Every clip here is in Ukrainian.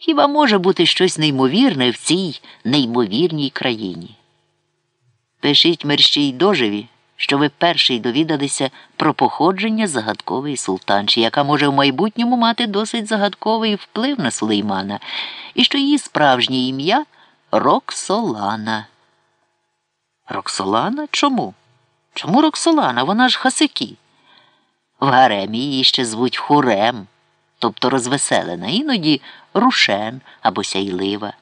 Хіба може бути щось неймовірне в цій неймовірній країні? Пишіть мерщій доживі, що ви перший довідалися про походження загадкової султанші, яка може в майбутньому мати досить загадковий вплив на Сулеймана, і що її справжнє ім'я Роксолана. Роксолана? Чому? Чому Роксолана? Вона ж хасики. В гаремі її ще звуть Хурем, тобто розвеселена, іноді рушен або сяйлива.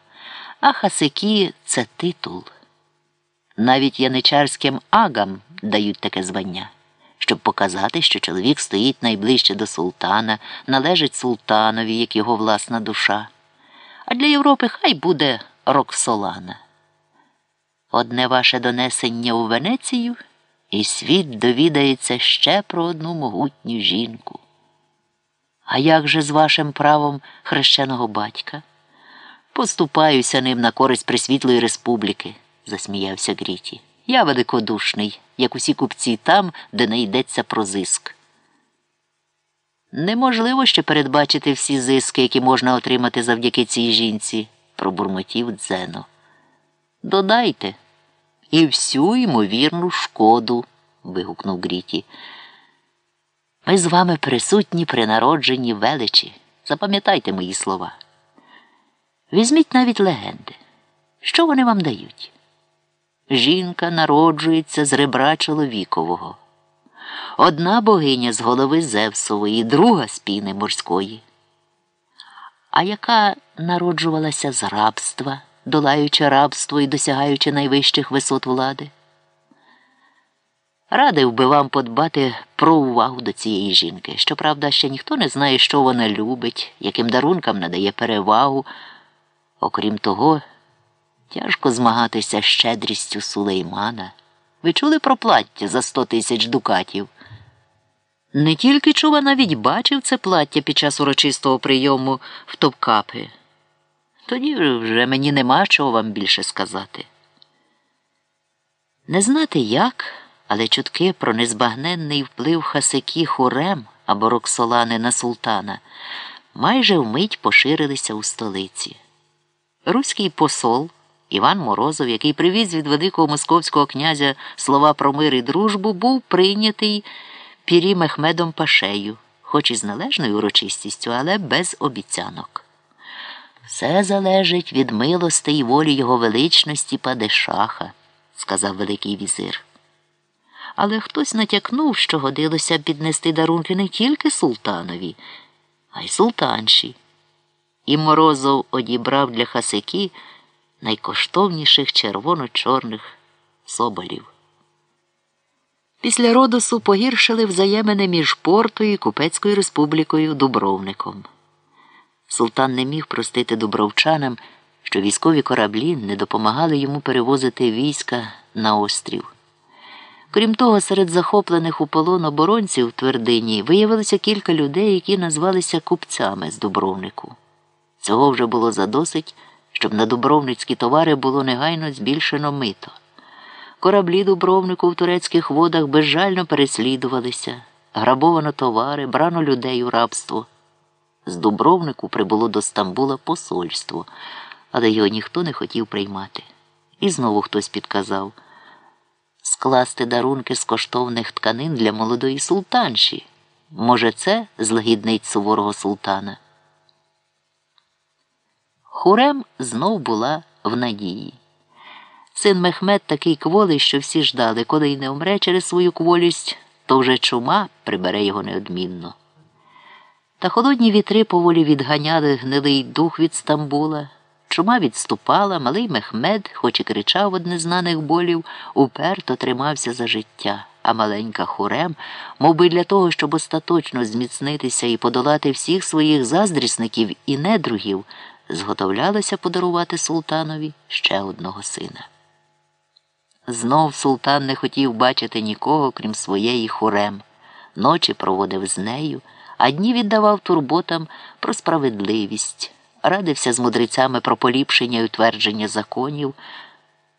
А хасики це титул. Навіть яничарським агам дають таке звання, щоб показати, що чоловік стоїть найближче до султана, належить султанові, як його власна душа. А для Європи хай буде Роксолана. Одне ваше донесення у Венецію, і світ довідається ще про одну могутню жінку. А як же з вашим правом хрещеного батька? Поступаюся ним на користь Пресвітлої Республіки, засміявся Гріті. Я великодушний, як усі купці там, де не йдеться про зиск. Неможливо ще передбачити всі зиски, які можна отримати завдяки цій жінці, пробурмотів Дзено. Додайте і всю ймовірну шкоду. вигукнув Гріті. Ми з вами присутні при народженні величі. Запам'ятайте мої слова. Візьміть навіть легенди. Що вони вам дають? Жінка народжується з ребра чоловікового. Одна богиня з голови Зевсової, друга з піни морської. А яка народжувалася з рабства, долаючи рабство і досягаючи найвищих висот влади? Радив би вам подбати про увагу до цієї жінки. Щоправда, ще ніхто не знає, що вона любить, яким дарункам надає перевагу. Окрім того, тяжко змагатися з щедрістю Сулеймана. Ви чули про плаття за сто тисяч дукатів? Не тільки чув, а навіть бачив це плаття під час урочистого прийому в Топкапи. Тоді вже мені нема чого вам більше сказати. Не знати як, але чутки про незбагненний вплив хасики Хурем або Роксолани на султана майже вмить поширилися у столиці. Руський посол Іван Морозов, який привіз від великого московського князя слова про мир і дружбу, був прийнятий Пірі Мехмедом Пашею, хоч і з належною урочистістю, але без обіцянок. Все залежить від милости і волі його величності Падешаха, сказав Великий візир. Але хтось натякнув, що годилося піднести дарунки не тільки султанові, а й султанші. І Морозов одібрав для хасики найкоштовніших червоно-чорних соболів. Після Родосу погіршили взаємини між Портою і Купецькою республікою Дубровником. Султан не міг простити дубровчанам, що військові кораблі не допомагали йому перевозити війська на острів. Крім того, серед захоплених у полон оборонців в твердині виявилося кілька людей, які назвалися купцями з Дубровнику. Цього вже було задосить, щоб на дубровницькі товари було негайно збільшено мито. Кораблі Дубровнику в турецьких водах безжально переслідувалися, грабовано товари, брано людей у рабство. З Дубровнику прибуло до Стамбула посольство, але його ніхто не хотів приймати. І знову хтось підказав скласти дарунки з коштовних тканин для молодої султанші. Може, це злагіднить суворого султана. Хурем знов була в надії. Син Мехмед такий кволий, що всі ждали, коли й не умре через свою кволість, то вже чума прибере його неодмінно. Та холодні вітри поволі відганяли гнилий дух від Стамбула. Чума відступала, малий Мехмед, хоч і кричав од незнаних болів, уперто тримався за життя, а маленька хурем, мов би для того, щоб остаточно зміцнитися і подолати всіх своїх заздрісників і недругів, зготовлялася подарувати султанові ще одного сина. Знов султан не хотів бачити нікого, крім своєї хурем, ночі проводив з нею, а дні віддавав турботам про справедливість, радився з мудрецями про поліпшення і утвердження законів.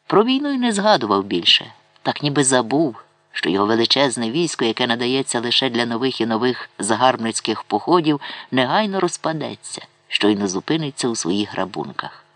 Про війну й не згадував більше, так ніби забув, що його величезне військо, яке надається лише для нових і нових загарбницьких походів, негайно розпадеться щойно зупиниться у своїх грабунках.